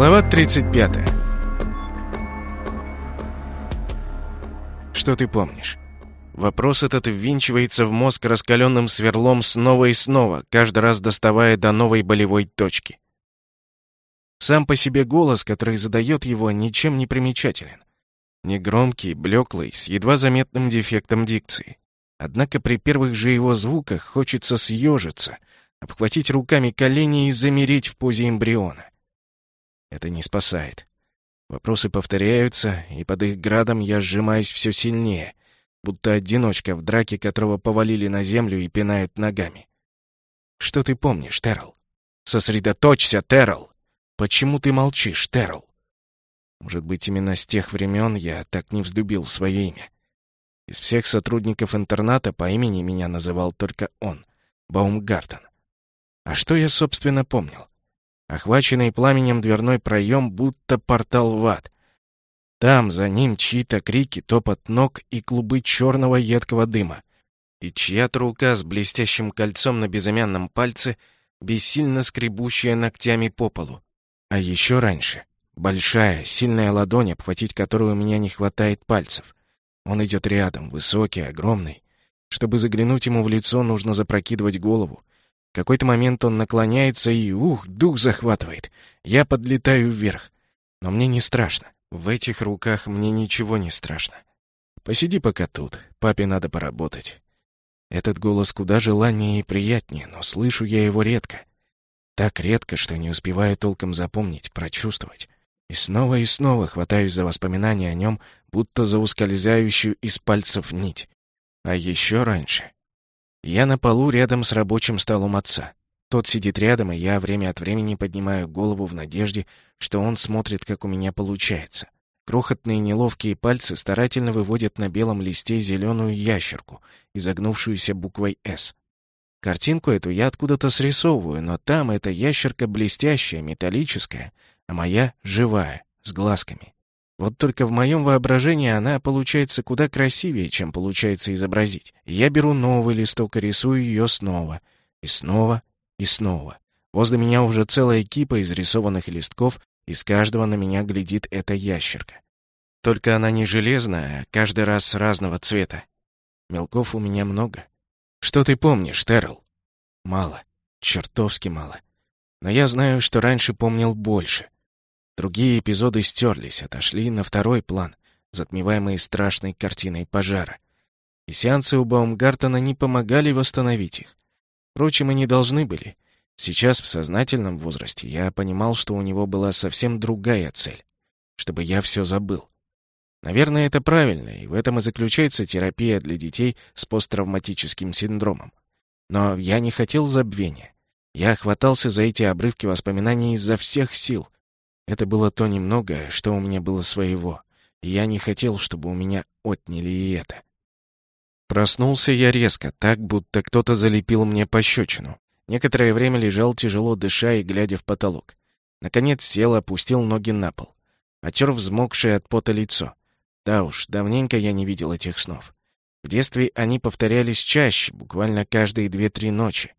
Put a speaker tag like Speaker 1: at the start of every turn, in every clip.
Speaker 1: Глава 35. Что ты помнишь? Вопрос этот ввинчивается в мозг раскаленным сверлом снова и снова, каждый раз доставая до новой болевой точки. Сам по себе голос, который задает его, ничем не примечателен. Негромкий, блеклый, с едва заметным дефектом дикции. Однако при первых же его звуках хочется съежиться, обхватить руками колени и замереть в позе эмбриона. Это не спасает. Вопросы повторяются, и под их градом я сжимаюсь все сильнее, будто одиночка в драке, которого повалили на землю и пинают ногами. Что ты помнишь, Террел? Сосредоточься, Террел! Почему ты молчишь, Террел? Может быть, именно с тех времен я так не вздубил свое имя. Из всех сотрудников интерната по имени меня называл только он, Баумгартен. А что я, собственно, помнил? Охваченный пламенем дверной проем, будто портал в ад. Там за ним чьи-то крики, топот ног и клубы черного едкого дыма. И чья-то рука с блестящим кольцом на безымянном пальце, бессильно скребущая ногтями по полу. А еще раньше — большая, сильная ладонь, обхватить которую у меня не хватает пальцев. Он идет рядом, высокий, огромный. Чтобы заглянуть ему в лицо, нужно запрокидывать голову. В какой-то момент он наклоняется и, ух, дух захватывает. Я подлетаю вверх. Но мне не страшно. В этих руках мне ничего не страшно. Посиди пока тут, папе надо поработать. Этот голос куда желаннее и приятнее, но слышу я его редко. Так редко, что не успеваю толком запомнить, прочувствовать. И снова и снова хватаюсь за воспоминания о нем, будто за ускользающую из пальцев нить. А еще раньше я на полу рядом с рабочим столом отца. Тот сидит рядом, и я время от времени поднимаю голову в надежде, что он смотрит, как у меня получается. Крохотные неловкие пальцы старательно выводят на белом листе зеленую ящерку, изогнувшуюся буквой «С». Картинку эту я откуда-то срисовываю, но там эта ящерка блестящая, металлическая, а моя — живая, с глазками. Вот только в моем воображении она получается куда красивее, чем получается изобразить. Я беру новый листок и рисую ее снова. И снова, и снова. Возле меня уже целая кипа изрисованных листков, и с каждого на меня глядит эта ящерка. Только она не железная, а каждый раз разного цвета. Мелков у меня много. Что ты помнишь, Террел? Мало. Чертовски мало. Но я знаю, что раньше помнил больше — Другие эпизоды стерлись, отошли на второй план, затмеваемые страшной картиной пожара. И сеансы у Баумгартена не помогали восстановить их. Впрочем, и не должны были. Сейчас, в сознательном возрасте, я понимал, что у него была совсем другая цель. Чтобы я все забыл. Наверное, это правильно, и в этом и заключается терапия для детей с посттравматическим синдромом. Но я не хотел забвения. Я хватался за эти обрывки воспоминаний изо всех сил — это было то немногое, что у меня было своего, я не хотел, чтобы у меня отняли и это. Проснулся я резко, так, будто кто-то залепил мне пощечину. Некоторое время лежал, тяжело дыша и глядя в потолок. Наконец сел, опустил ноги на пол. Отер взмокшее от пота лицо. Да уж, давненько я не видел этих снов. В детстве они повторялись чаще, буквально каждые две-три ночи.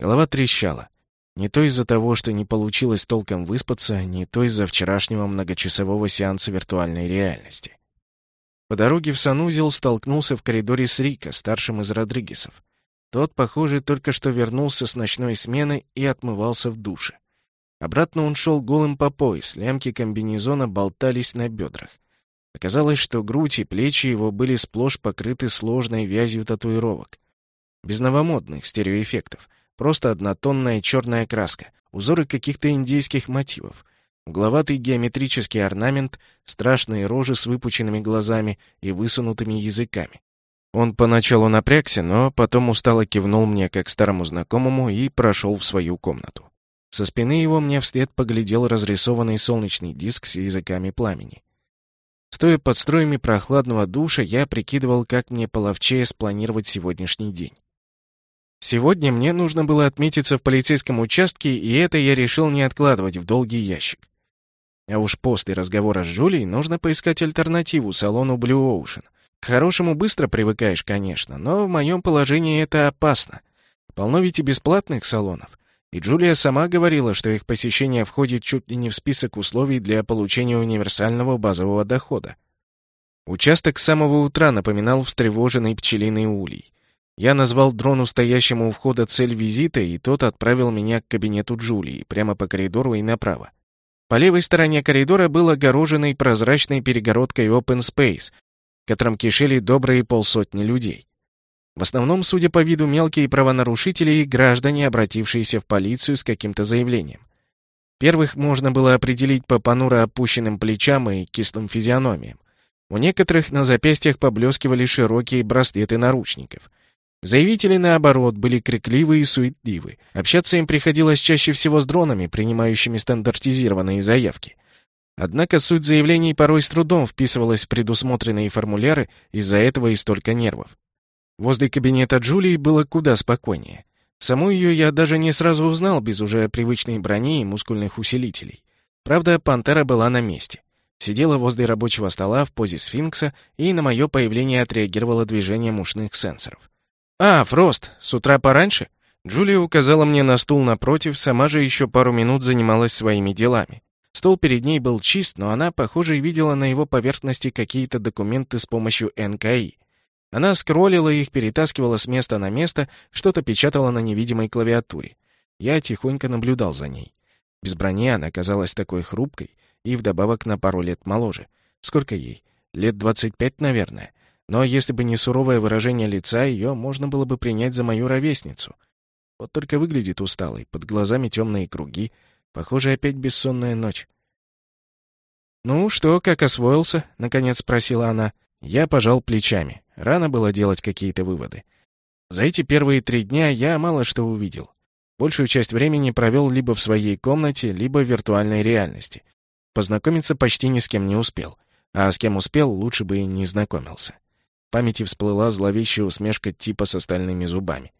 Speaker 1: Голова трещала. Не то из-за того, что не получилось толком выспаться, не то из-за вчерашнего многочасового сеанса виртуальной реальности. По дороге в санузел столкнулся в коридоре с Рико, старшим из Родригесов. Тот, похоже, только что вернулся с ночной смены и отмывался в душе. Обратно он шел голым по пояс, лямки комбинезона болтались на бедрах. Оказалось, что грудь и плечи его были сплошь покрыты сложной вязью татуировок. Без новомодных стереоэффектов — Просто однотонная черная краска, узоры каких-то индейских мотивов, угловатый геометрический орнамент, страшные рожи с выпученными глазами и высунутыми языками. Он поначалу напрягся, но потом устало кивнул мне как старому знакомому и прошел в свою комнату. Со спины его мне вслед поглядел разрисованный солнечный диск с языками пламени. Стоя под строями прохладного душа, я прикидывал, как мне половчее спланировать сегодняшний день. Сегодня мне нужно было отметиться в полицейском участке, и это я решил не откладывать в долгий ящик. А уж после разговора с Джулией нужно поискать альтернативу салону Blue Ocean. К хорошему быстро привыкаешь, конечно, но в моем положении это опасно. Полно ведь и бесплатных салонов. И Джулия сама говорила, что их посещение входит чуть ли не в список условий для получения универсального базового дохода. Участок с самого утра напоминал встревоженный пчелиный улей. Я назвал дрону, стоящему у входа, цель визита, и тот отправил меня к кабинету Джулии, прямо по коридору и направо. По левой стороне коридора был огороженный прозрачной перегородкой open space, которым кишели добрые полсотни людей. В основном, судя по виду, мелкие правонарушители и граждане, обратившиеся в полицию с каким-то заявлением. Первых можно было определить по понуро опущенным плечам и кислым физиономиям. У некоторых на запястьях поблескивали широкие браслеты наручников. Заявители, наоборот, были крикливы и суетливы. Общаться им приходилось чаще всего с дронами, принимающими стандартизированные заявки. Однако суть заявлений порой с трудом вписывалась в предусмотренные формуляры, из-за этого и столько нервов. Возле кабинета Джулии было куда спокойнее. Саму ее я даже не сразу узнал без уже привычной брони и мускульных усилителей. Правда, пантера была на месте. Сидела возле рабочего стола в позе сфинкса и на мое появление отреагировала движением ушных сенсоров. «А, Фрост, с утра пораньше?» Джулия указала мне на стул напротив, сама же еще пару минут занималась своими делами. Стол перед ней был чист, но она, похоже, видела на его поверхности какие-то документы с помощью НКИ. Она скроллила их, перетаскивала с места на место, что-то печатала на невидимой клавиатуре. Я тихонько наблюдал за ней. Без брони она казалась такой хрупкой и вдобавок на пару лет моложе. Сколько ей? Лет двадцать пять, наверное. Но если бы не суровое выражение лица, ее можно было бы принять за мою ровесницу. Вот только выглядит усталой, под глазами темные круги. Похоже, опять бессонная ночь. «Ну что, как освоился?» — наконец спросила она. Я пожал плечами. Рано было делать какие-то выводы. За эти первые три дня я мало что увидел. Большую часть времени провел либо в своей комнате, либо в виртуальной реальности. Познакомиться почти ни с кем не успел. А с кем успел, лучше бы и не знакомился. Памяти всплыла зловещая усмешка типа с остальными зубами.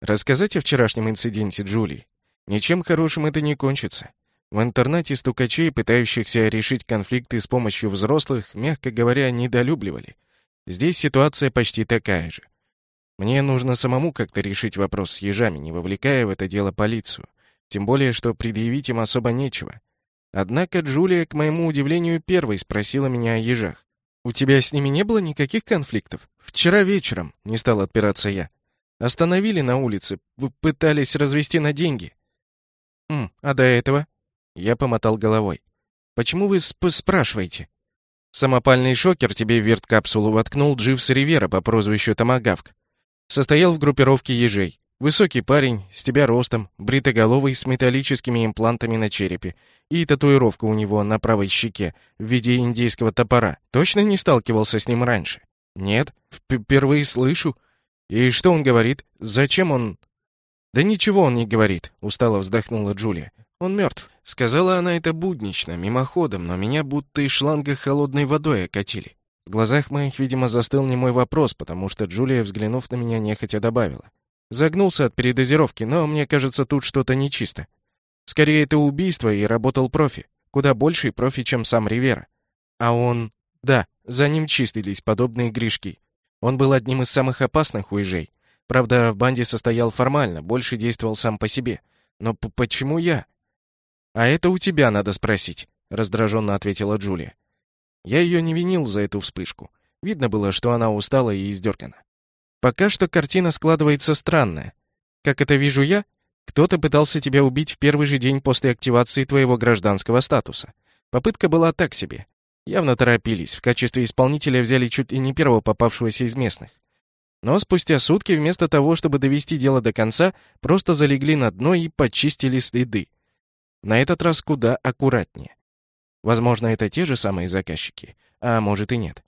Speaker 1: Рассказать о вчерашнем инциденте Джулии? Ничем хорошим это не кончится. В интернете стукачей, пытающихся решить конфликты с помощью взрослых, мягко говоря, недолюбливали. Здесь ситуация почти такая же. Мне нужно самому как-то решить вопрос с ежами, не вовлекая в это дело полицию. Тем более, что предъявить им особо нечего. Однако Джулия, к моему удивлению, первой спросила меня о ежах. «У тебя с ними не было никаких конфликтов?» «Вчера вечером», — не стал отпираться я. «Остановили на улице, пытались развести на деньги». «Хм, а до этого?» Я помотал головой. «Почему вы сп спрашиваете?» Самопальный шокер тебе в верткапсулу воткнул Дживс Ривера по прозвищу Томагавк. Состоял в группировке ежей. Высокий парень, с тебя ростом, бритоголовый, с металлическими имплантами на черепе. И татуировка у него на правой щеке в виде индейского топора. Точно не сталкивался с ним раньше? Нет, впервые слышу. И что он говорит? Зачем он... Да ничего он не говорит, устало вздохнула Джулия. Он мертв. Сказала она это буднично, мимоходом, но меня будто из шланга холодной водой окатили. В глазах моих, видимо, застыл не мой вопрос, потому что Джулия, взглянув на меня, нехотя добавила. Загнулся от передозировки, но мне кажется, тут что-то нечисто. Скорее, это убийство, и работал профи. Куда больший профи, чем сам Ривера. А он... Да, за ним чистились подобные грешки. Он был одним из самых опасных уезжей. Правда, в банде состоял формально, больше действовал сам по себе. Но почему я? «А это у тебя надо спросить», — раздраженно ответила Джулия. Я ее не винил за эту вспышку. Видно было, что она устала и издергана. Пока что картина складывается странная. Как это вижу я, кто-то пытался тебя убить в первый же день после активации твоего гражданского статуса. Попытка была так себе. Явно торопились, в качестве исполнителя взяли чуть ли не первого попавшегося из местных. Но спустя сутки вместо того, чтобы довести дело до конца, просто залегли на дно и почистили следы. На этот раз куда аккуратнее. Возможно, это те же самые заказчики, а может и нет.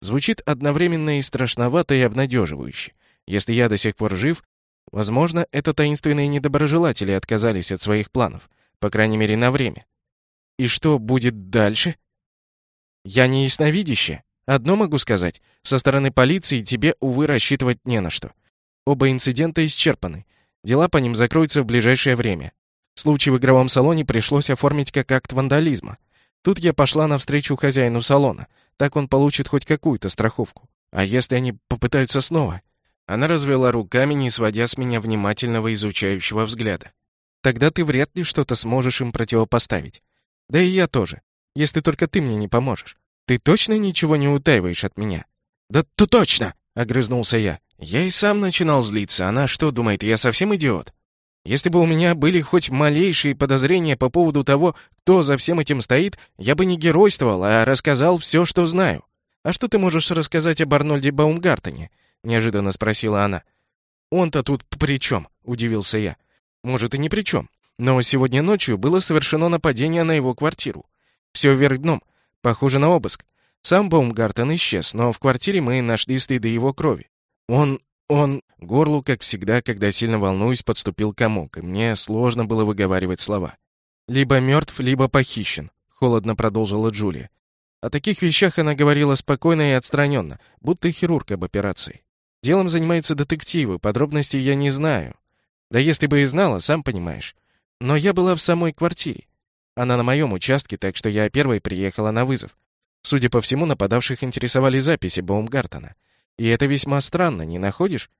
Speaker 1: Звучит одновременно и страшновато, и обнадеживающе. Если я до сих пор жив, возможно, это таинственные недоброжелатели отказались от своих планов, по крайней мере, на время. И что будет дальше? Я не ясновидяще. Одно могу сказать. Со стороны полиции тебе, увы, рассчитывать не на что. Оба инцидента исчерпаны. Дела по ним закроются в ближайшее время. Случай в игровом салоне пришлось оформить как акт вандализма. Тут я пошла навстречу хозяину салона. Так он получит хоть какую-то страховку. А если они попытаются снова? Она развела руками, не сводя с меня внимательного изучающего взгляда. тогда ты вряд ли что-то сможешь им противопоставить. Да и я тоже, если только ты мне не поможешь. Ты точно ничего не утаиваешь от меня?»
Speaker 2: «Да то точно!» — огрызнулся я.
Speaker 1: Я и сам начинал злиться. Она что, думает, я совсем идиот? Если бы у меня были хоть малейшие подозрения по поводу того, кто за всем этим стоит, я бы не геройствовал, а рассказал все, что знаю. «А что ты можешь рассказать об Арнольде Баумгартене?» — неожиданно спросила она. «Он-то тут при чем?» — удивился я. «Может, и не при чем. Но сегодня ночью было совершено нападение на его квартиру. Все вверх дном. Похоже на обыск. Сам Баумгартен исчез, но в квартире мы нашли следы его крови. Он... он... Горлу, как всегда, когда сильно волнуюсь, подступил комок, и мне сложно было выговаривать слова. «Либо мертв, либо похищен», — холодно продолжила Джулия. О таких вещах она говорила спокойно и отстраненно, будто хирург об операции. Делом занимаются детективы, подробностей я не знаю. Да если бы и знала, сам понимаешь. Но я была в самой квартире. Она на моем участке, так что я первой приехала на вызов. Судя по всему, нападавших интересовали записи Баумгартена. И это весьма странно, не находишь?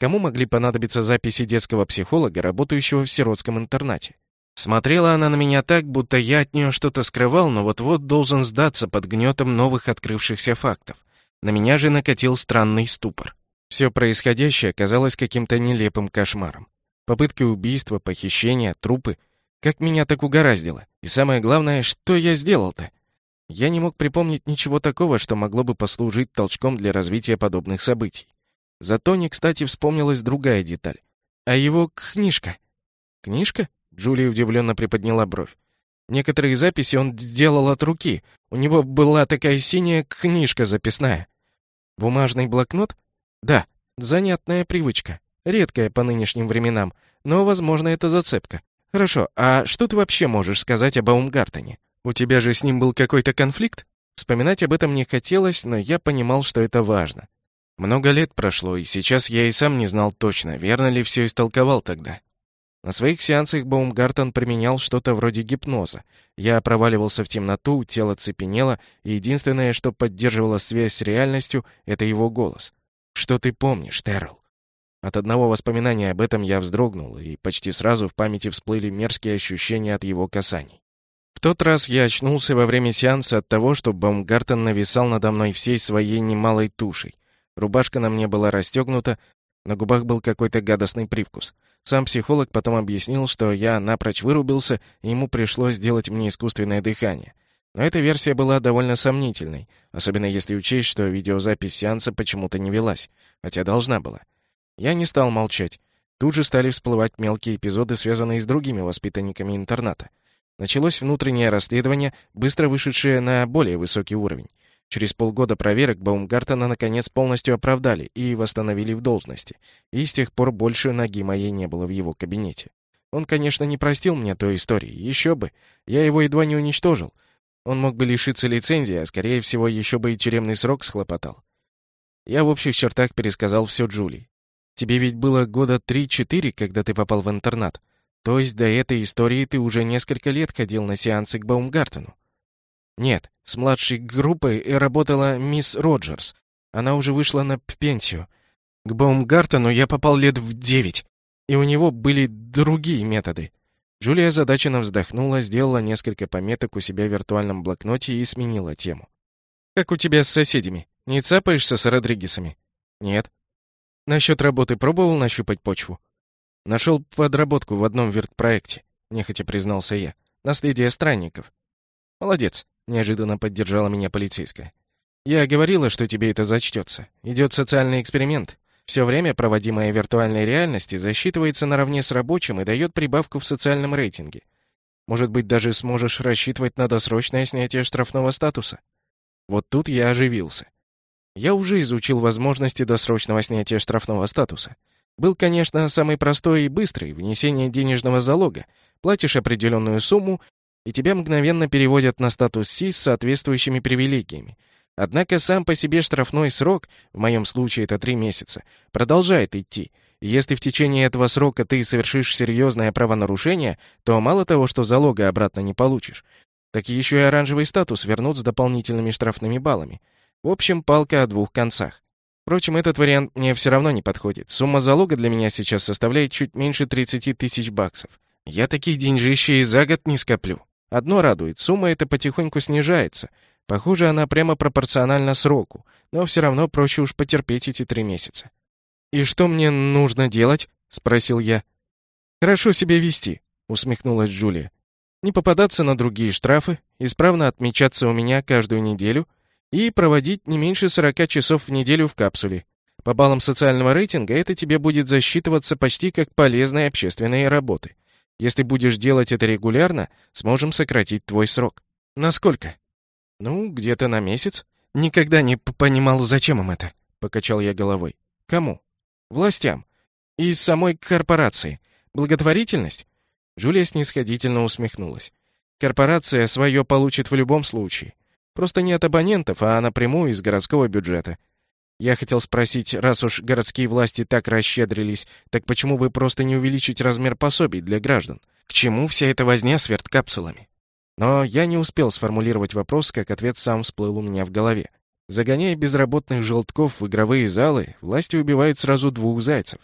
Speaker 1: Кому могли понадобиться записи детского психолога, работающего в сиротском интернате? Смотрела она на меня так, будто я от нее что-то скрывал, но вот-вот должен сдаться под гнетом новых открывшихся фактов. На меня же накатил странный ступор. Все происходящее казалось каким-то нелепым кошмаром. Попытки убийства, похищения, трупы. Как меня так угораздило? И самое главное, что я сделал-то? Я не мог припомнить ничего такого, что могло бы послужить толчком для развития подобных событий. Зато не кстати вспомнилась другая деталь. А его книжка. Книжка? Джулия удивленно приподняла бровь. Некоторые записи он делал от руки. У него была такая синяя книжка записная. Бумажный блокнот? Да, занятная привычка. Редкая по нынешним временам, но, возможно, это зацепка. Хорошо, а что ты вообще можешь сказать об Баумгартене? У тебя же с ним был какой-то конфликт? Вспоминать об этом не хотелось, но я понимал, что это важно. Много лет прошло, и сейчас я и сам не знал точно, верно ли все истолковал тогда. На своих сеансах Баумгартен применял что-то вроде гипноза. Я проваливался в темноту, тело цепенело, и единственное, что поддерживало связь с реальностью, это его голос. «Что ты помнишь, Террell?» От одного воспоминания об этом я вздрогнул, и почти сразу в памяти всплыли мерзкие ощущения от его касаний. Тот раз я очнулся во время сеанса от того, что Баумгартен нависал надо мной всей своей немалой тушей. Рубашка на мне была расстегнута, на губах был какой-то гадостный привкус. Сам психолог потом объяснил, что я напрочь вырубился, и ему пришлось сделать мне искусственное дыхание. Но эта версия была довольно сомнительной, особенно если учесть, что видеозапись сеанса почему-то не велась, хотя должна была. Я не стал молчать. Тут же стали всплывать мелкие эпизоды, связанные с другими воспитанниками интерната. Началось внутреннее расследование, быстро вышедшее на более высокий уровень. Через полгода проверок Баумгартена наконец полностью оправдали и восстановили в должности, и с тех пор больше ноги моей не было в его кабинете. Он, конечно, не простил мне той истории, еще бы. Я его едва не уничтожил. Он мог бы лишиться лицензии, а, скорее всего, еще бы и тюремный срок схлопотал. Я в общих чертах пересказал все Джули. Тебе ведь было года три-четыре, когда ты попал в интернат. То есть до этой истории ты уже несколько лет ходил на сеансы к Баумгартену. Нет, с младшей группой работала мисс Роджерс. Она уже вышла на пенсию. К Баумгартену я попал лет в девять, и у него были другие методы. Джулия задаченно вздохнула, сделала несколько пометок у себя в виртуальном блокноте и сменила тему. «Как у тебя с соседями? Не цапаешься с Родригесами?» «Нет». «Насчет работы пробовал нащупать почву?» «Нашел подработку в одном виртпроекте», — нехотя признался я. «Наследие странников». «Молодец. Неожиданно поддержала меня полицейская. «Я говорила, что тебе это зачтется. Идет социальный эксперимент. Все время, проводимое в виртуальной реальности, засчитывается наравне с рабочим и дает прибавку в социальном рейтинге. Может быть, даже сможешь рассчитывать на досрочное снятие штрафного статуса». Вот тут я оживился. Я уже изучил возможности досрочного снятия штрафного статуса. Был, конечно, самый простой и быстрый — внесение денежного залога. Платишь определенную сумму, и тебя мгновенно переводят на статус СИС с соответствующими привилегиями. Однако сам по себе штрафной срок, в моем случае это три месяца, продолжает идти. Если в течение этого срока ты совершишь серьезное правонарушение, то мало того, что залога обратно не получишь, так еще и оранжевый статус вернут с дополнительными штрафными баллами. В общем, палка о двух концах. Впрочем, этот вариант мне все равно не подходит. Сумма залога для меня сейчас составляет чуть меньше 30 тысяч баксов. Я такие деньжища и за год не скоплю. Одно радует, сумма эта потихоньку снижается. Похоже, она прямо пропорциональна сроку, но все равно проще уж потерпеть эти три месяца. «И что мне нужно делать?» — спросил я. «Хорошо себя вести», — усмехнулась Джулия. «Не попадаться на другие штрафы, исправно отмечаться у меня каждую неделю и проводить не меньше 40 часов в неделю в капсуле. По баллам социального рейтинга это тебе будет засчитываться почти как полезные общественные работы. Если будешь делать это регулярно, сможем сократить твой срок. Насколько? Ну, где-то на месяц. Никогда не понимал, зачем им это, покачал я головой. Кому? Властям. И самой корпорации. Благотворительность? Джулия снисходительно усмехнулась. Корпорация свое получит в любом случае. Просто не от абонентов, а напрямую из городского бюджета. Я хотел спросить, раз уж городские власти так расщедрились, так почему бы просто не увеличить размер пособий для граждан? К чему вся эта возня с верткапсулами? Но я не успел сформулировать вопрос, как ответ сам всплыл у меня в голове. Загоняя безработных желтков в игровые залы, власти убивают сразу двух зайцев.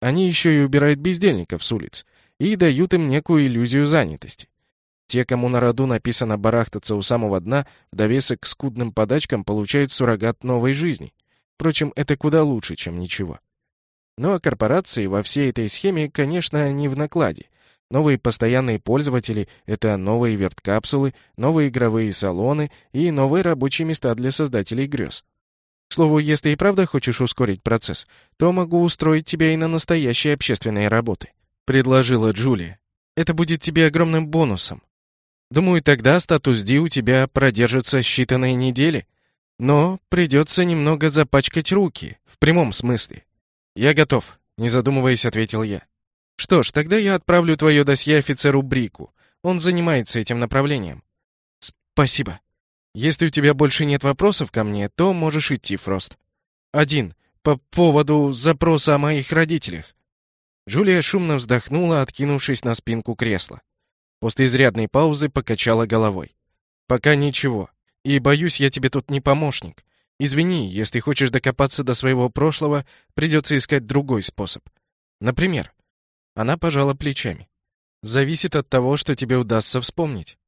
Speaker 1: Они еще и убирают бездельников с улиц и дают им некую иллюзию занятости. Те, кому на роду написано барахтаться у самого дна, в довесок к скудным подачкам получают суррогат новой жизни — Впрочем, это куда лучше, чем ничего. Ну а корпорации во всей этой схеме, конечно, не в накладе. Новые постоянные пользователи — это новые верткапсулы, новые игровые салоны и новые рабочие места для создателей грез. К слову, если и правда хочешь ускорить процесс, то могу устроить тебя и на настоящие общественные работы», — предложила Джулия. «Это будет тебе огромным бонусом. Думаю, тогда статус Ди у тебя продержится считанные недели, но придется немного запачкать руки, в прямом смысле. Я готов, не задумываясь, ответил я. Что ж, тогда я отправлю твое досье офицеру Брику. Он занимается этим направлением. Спасибо. Если у тебя больше нет вопросов ко мне, то можешь идти, Фрост. Один. По поводу запроса о моих родителях. Джулия шумно вздохнула, откинувшись на спинку кресла. После изрядной паузы покачала головой. Пока ничего. И боюсь, я тебе тут не помощник. Извини, если хочешь докопаться до своего прошлого, придется искать другой способ. Например, она пожала плечами. Зависит от того, что тебе удастся вспомнить.